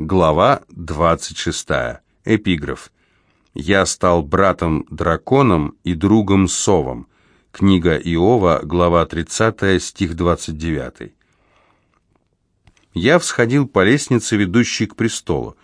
Глава 26. Эпиграф. «Я стал братом-драконом и другом-совом». Книга Иова, глава 30, стих 29. Я всходил по лестнице, ведущей к престолу.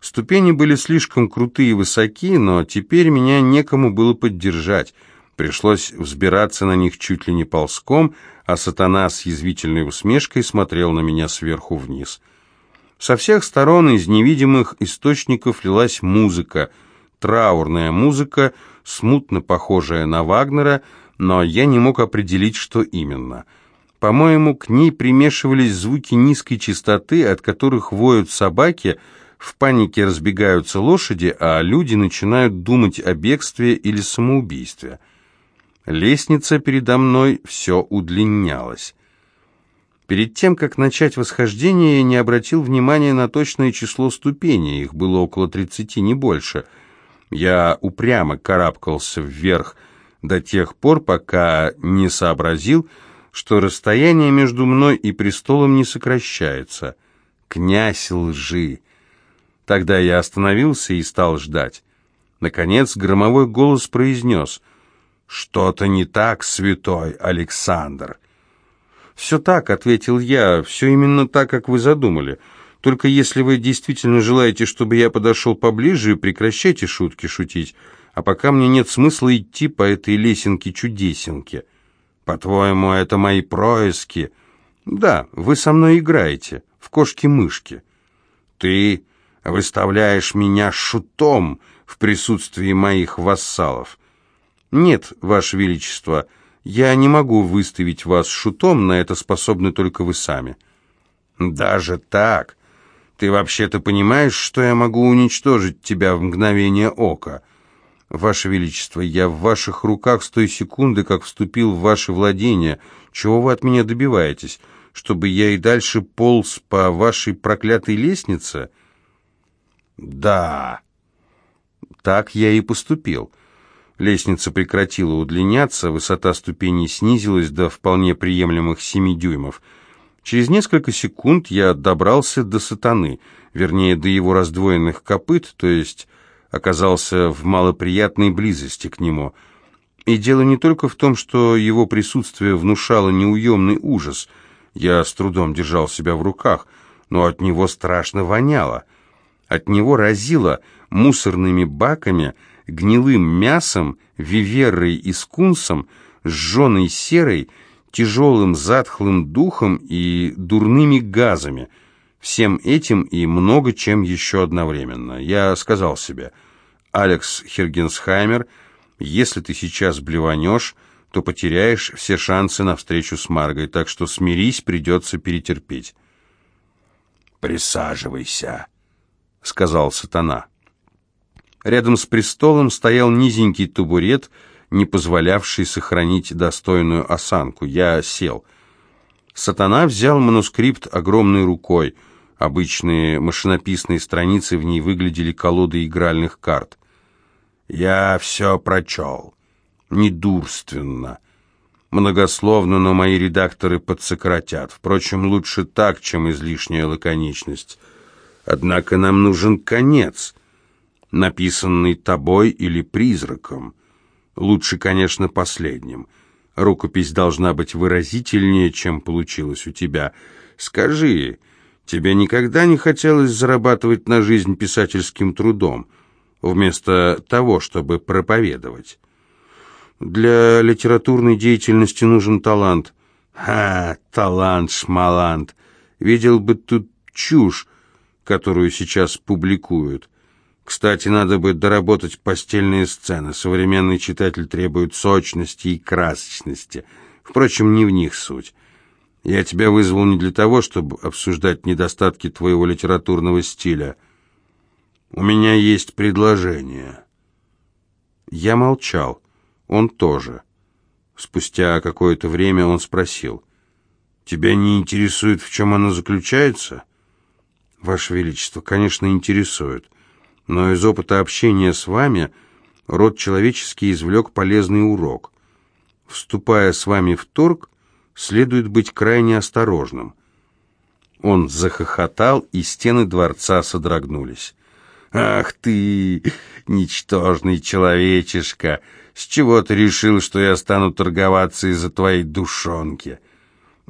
Ступени были слишком крутые и высоки, но теперь меня некому было поддержать. Пришлось взбираться на них чуть ли не ползком, а сатана с язвительной усмешкой смотрел на меня сверху вниз – со всех сторон из невидимых источников лилась музыка, траурная музыка, смутно похожая на Вагнера, но я не мог определить, что именно. По-моему, к ней примешивались звуки низкой частоты, от которых воют собаки, в панике разбегаются лошади, а люди начинают думать о бегстве или самоубийстве. Лестница передо мной все удлинялась. Перед тем, как начать восхождение, я не обратил внимания на точное число ступеней, их было около тридцати, не больше. Я упрямо карабкался вверх до тех пор, пока не сообразил, что расстояние между мной и престолом не сокращается. Князь лжи. Тогда я остановился и стал ждать. Наконец громовой голос произнес «Что-то не так, святой Александр». «Все так», — ответил я, — «все именно так, как вы задумали. Только если вы действительно желаете, чтобы я подошел поближе, прекращайте шутки шутить, а пока мне нет смысла идти по этой лесенке-чудесенке. По-твоему, это мои происки?» «Да, вы со мной играете, в кошки-мышки. Ты выставляешь меня шутом в присутствии моих вассалов». «Нет, Ваше Величество», — я не могу выставить вас шутом, на это способны только вы сами». «Даже так? Ты вообще-то понимаешь, что я могу уничтожить тебя в мгновение ока?» «Ваше Величество, я в ваших руках с той секунды, как вступил в ваше владение. Чего вы от меня добиваетесь? Чтобы я и дальше полз по вашей проклятой лестнице?» «Да». «Так я и поступил». Лестница прекратила удлиняться, высота ступеней снизилась до вполне приемлемых семи дюймов. Через несколько секунд я добрался до сатаны, вернее, до его раздвоенных копыт, то есть оказался в малоприятной близости к нему. И дело не только в том, что его присутствие внушало неуемный ужас. Я с трудом держал себя в руках, но от него страшно воняло. От него разило мусорными баками – гнилым мясом, виверой и скунсом, сжженной серой, тяжелым затхлым духом и дурными газами. Всем этим и много чем еще одновременно. Я сказал себе, «Алекс Хергенсхаймер, если ты сейчас блеванешь, то потеряешь все шансы на встречу с Маргой, так что смирись, придется перетерпеть». «Присаживайся», — сказал сатана. Рядом с престолом стоял низенький табурет, не позволявший сохранить достойную осанку. Я сел. Сатана взял манускрипт огромной рукой. Обычные машинописные страницы в ней выглядели колодой игральных карт. «Я все прочел. Недурственно. Многословно, но мои редакторы подсократят. Впрочем, лучше так, чем излишняя лаконичность. Однако нам нужен конец» написанный тобой или призраком. Лучше, конечно, последним. Рукопись должна быть выразительнее, чем получилось у тебя. Скажи, тебе никогда не хотелось зарабатывать на жизнь писательским трудом, вместо того, чтобы проповедовать? Для литературной деятельности нужен талант. Ха, талант, шмалант. Видел бы тут чушь, которую сейчас публикуют. Кстати, надо бы доработать постельные сцены. Современный читатель требует сочности и красочности. Впрочем, не в них суть. Я тебя вызвал не для того, чтобы обсуждать недостатки твоего литературного стиля. У меня есть предложение. Я молчал. Он тоже. Спустя какое-то время он спросил. «Тебя не интересует, в чем оно заключается?» «Ваше Величество, конечно, интересует но из опыта общения с вами род человеческий извлек полезный урок. Вступая с вами в торг, следует быть крайне осторожным. Он захохотал, и стены дворца содрогнулись. «Ах ты, ничтожный человечишка! С чего ты решил, что я стану торговаться из-за твоей душонки?»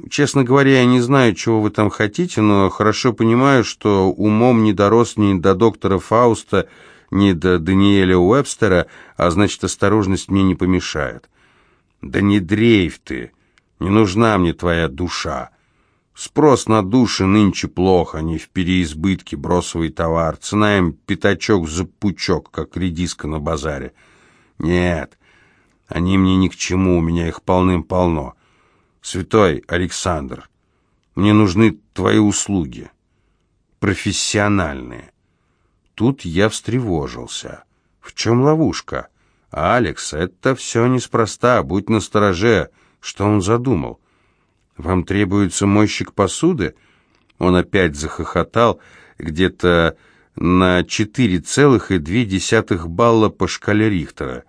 Честно говоря, я не знаю, чего вы там хотите, но хорошо понимаю, что умом не дорос ни до доктора Фауста, ни до Даниэля Уэбстера, а значит, осторожность мне не помешает. Да не дрейф ты, не нужна мне твоя душа. Спрос на души нынче плохо, не в переизбытке, бросовый товар. Цена им пятачок за пучок, как редиска на базаре. Нет, они мне ни к чему, у меня их полным-полно. Святой Александр, мне нужны твои услуги, профессиональные. Тут я встревожился. В чем ловушка? Алекс, это все неспроста, будь настороже. Что он задумал? «Вам требуется мойщик посуды?» Он опять захохотал, где-то на 4,2 балла по шкале Рихтера.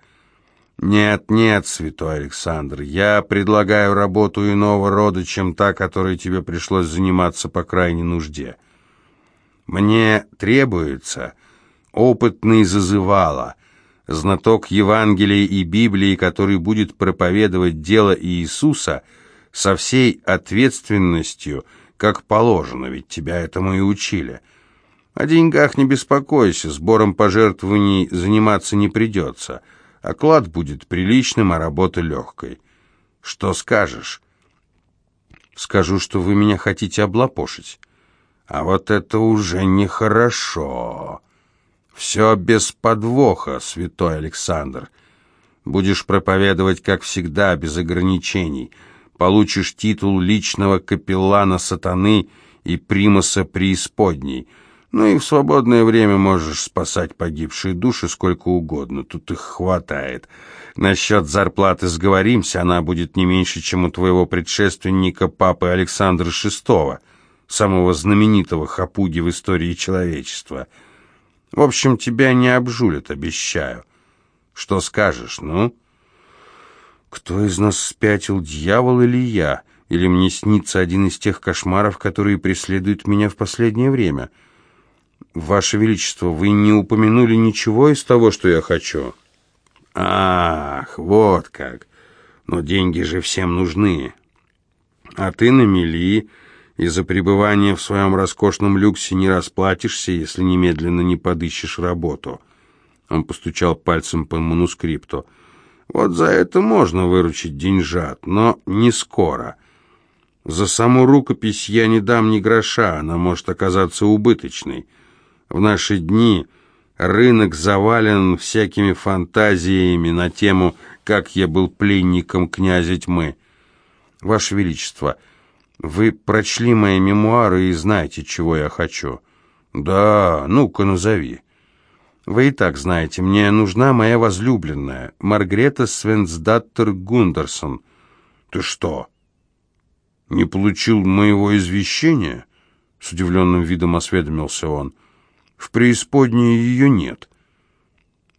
«Нет, нет, святой Александр, я предлагаю работу иного рода, чем та, которой тебе пришлось заниматься по крайней нужде. Мне требуется опытный зазывало, знаток Евангелия и Библии, который будет проповедовать дело Иисуса – со всей ответственностью, как положено, ведь тебя этому и учили. О деньгах не беспокойся, сбором пожертвований заниматься не придется. Оклад будет приличным, а работа легкой. Что скажешь? Скажу, что вы меня хотите облапошить. А вот это уже нехорошо. Все без подвоха, святой Александр. Будешь проповедовать, как всегда, без ограничений — получишь титул личного капеллана сатаны и примаса преисподней. Ну и в свободное время можешь спасать погибшие души сколько угодно, тут их хватает. Насчет зарплаты сговоримся, она будет не меньше, чем у твоего предшественника, папы Александра VI, самого знаменитого хапуги в истории человечества. В общем, тебя не обжулят, обещаю. Что скажешь, ну?» Кто из нас спятил, дьявол или я? Или мне снится один из тех кошмаров, которые преследуют меня в последнее время? Ваше Величество, вы не упомянули ничего из того, что я хочу? Ах, вот как. Но деньги же всем нужны. А ты на мели, и за пребывание в своем роскошном люксе не расплатишься, если немедленно не подыщешь работу. Он постучал пальцем по манускрипту. Вот за это можно выручить деньжат, но не скоро. За саму рукопись я не дам ни гроша, она может оказаться убыточной. В наши дни рынок завален всякими фантазиями на тему «Как я был пленником князя тьмы». Ваше Величество, вы прочли мои мемуары и знаете, чего я хочу. Да, ну-ка назови. Вы и так знаете, мне нужна моя возлюбленная, Маргрета Свенсдаттер Гундерсон. Ты что, не получил моего извещения? С удивленным видом осведомился он. В преисподней ее нет.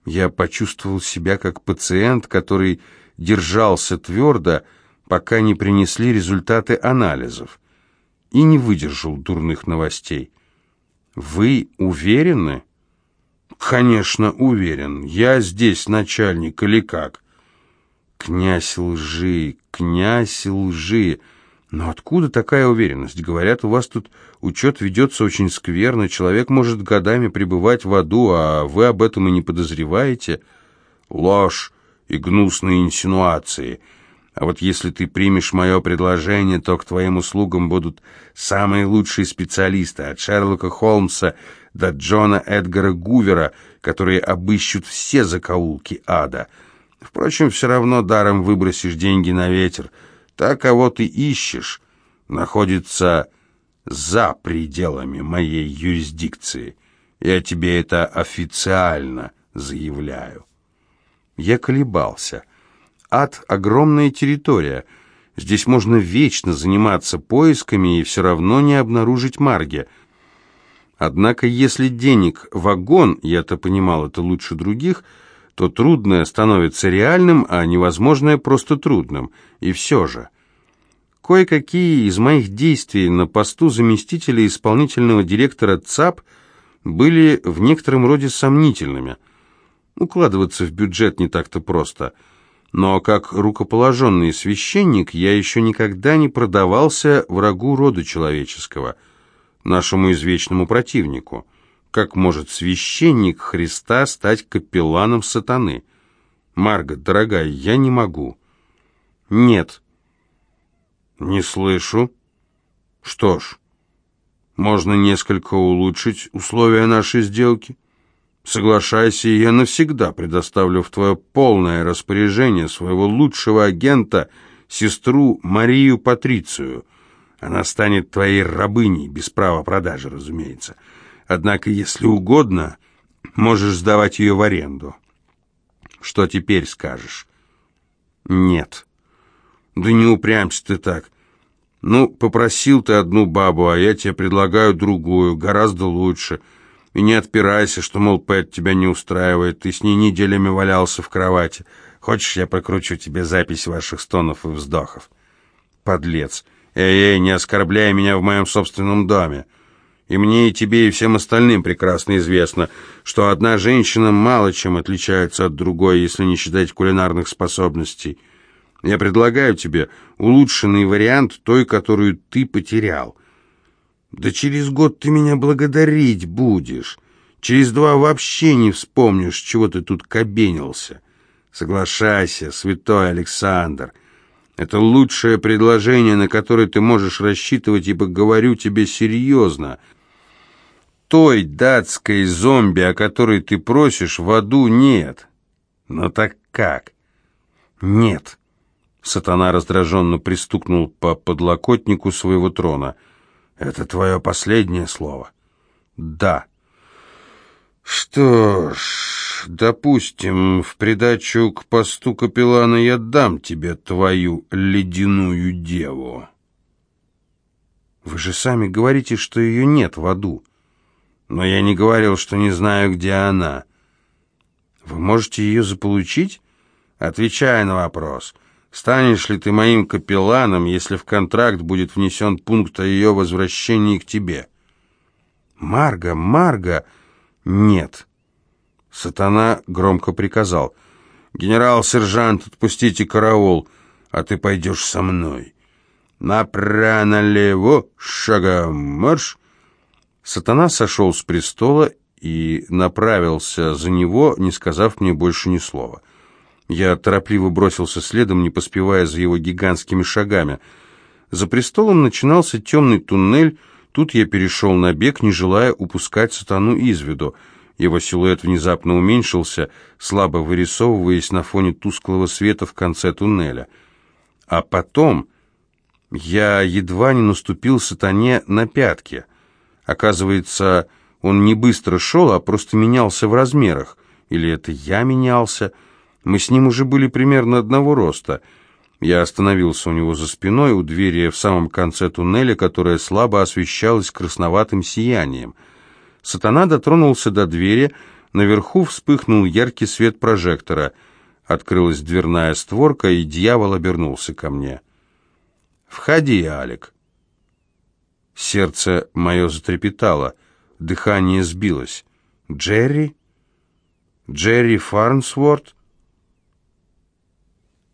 Я почувствовал себя как пациент, который держался твердо, пока не принесли результаты анализов, и не выдержал дурных новостей. «Вы уверены?» «Конечно, уверен. Я здесь начальник или как?» «Князь лжи, князь лжи. Но откуда такая уверенность? Говорят, у вас тут учет ведется очень скверно, человек может годами пребывать в аду, а вы об этом и не подозреваете. Ложь и гнусные инсинуации. А вот если ты примешь мое предложение, то к твоим услугам будут самые лучшие специалисты, от Шерлока Холмса до Джона Эдгара Гувера, которые обыщут все закоулки ада. Впрочем, все равно даром выбросишь деньги на ветер. Так, кого ты ищешь, находится за пределами моей юрисдикции. Я тебе это официально заявляю. Я колебался. Ад — огромная территория. Здесь можно вечно заниматься поисками и все равно не обнаружить Марги — Однако, если денег вагон, я-то понимал это лучше других, то трудное становится реальным, а невозможное просто трудным. И все же, Кое-какие из моих действий на посту заместителя исполнительного директора ЦАП были в некотором роде сомнительными. Укладываться в бюджет не так-то просто. Но как рукоположенный священник я еще никогда не продавался врагу рода человеческого, нашему извечному противнику. Как может священник Христа стать капелланом сатаны? Марга, дорогая, я не могу. Нет, «Не слышу». «Что ж, можно несколько улучшить условия нашей сделки. Соглашайся, и я навсегда предоставлю в твое полное распоряжение своего лучшего агента, сестру Марию Патрицию. Она станет твоей рабыней, без права продажи, разумеется. Однако, если угодно, можешь сдавать ее в аренду. Что теперь скажешь?» «Нет». «Да не упрямься ты так. Ну, попросил ты одну бабу, а я тебе предлагаю другую, гораздо лучше. И не отпирайся, что, мол, Пэт тебя не устраивает, ты с ней неделями валялся в кровати. Хочешь, я прокручу тебе запись ваших стонов и вздохов?» «Подлец! Эй-эй, не оскорбляй меня в моем собственном доме!» И мне, и тебе, и всем остальным прекрасно известно, что одна женщина мало чем отличается от другой, если не считать кулинарных способностей. Я предлагаю тебе улучшенный вариант той, которую ты потерял. Да через год ты меня благодарить будешь. Через два вообще не вспомнишь, чего ты тут кабенился. Соглашайся, святой Александр. Это лучшее предложение, на которое ты можешь рассчитывать, ибо говорю тебе серьезно. Той датской зомби, о которой ты просишь, в аду нет. Но так как? Нет. Сатана раздраженно пристукнул по подлокотнику своего трона. «Это твое последнее слово?» «Да». «Что ж, допустим, в придачу к посту капеллана я дам тебе твою ледяную деву». «Вы же сами говорите, что ее нет в аду». «Но я не говорил, что не знаю, где она». «Вы можете ее заполучить?» «Отвечай на вопрос». Станешь ли ты моим капелланом, если в контракт будет внесен пункт о ее возвращении к тебе? Марга, Марга, нет. Сатана громко приказал. Генерал-сержант, отпустите караул, а ты пойдешь со мной. Направо-налево, шагом марш. Сатана сошел с престола и направился за него, не сказав мне больше ни слова. Я торопливо бросился следом, не поспевая за его гигантскими шагами. За престолом начинался темный туннель, тут я перешел на бег, не желая упускать сатану из виду. Его силуэт внезапно уменьшился, слабо вырисовываясь на фоне тусклого света в конце туннеля. А потом я едва не наступил сатане на пятки. Оказывается, он не быстро шел, а просто менялся в размерах. Или это я менялся? — мы с ним уже были примерно одного роста. Я остановился у него за спиной, у двери в самом конце туннеля, которая слабо освещалась красноватым сиянием. Сатана дотронулся до двери, наверху вспыхнул яркий свет прожектора. Открылась дверная створка, и дьявол обернулся ко мне. «Входи, Алик». Сердце мое затрепетало, дыхание сбилось. «Джерри? Джерри Фарнсворт?»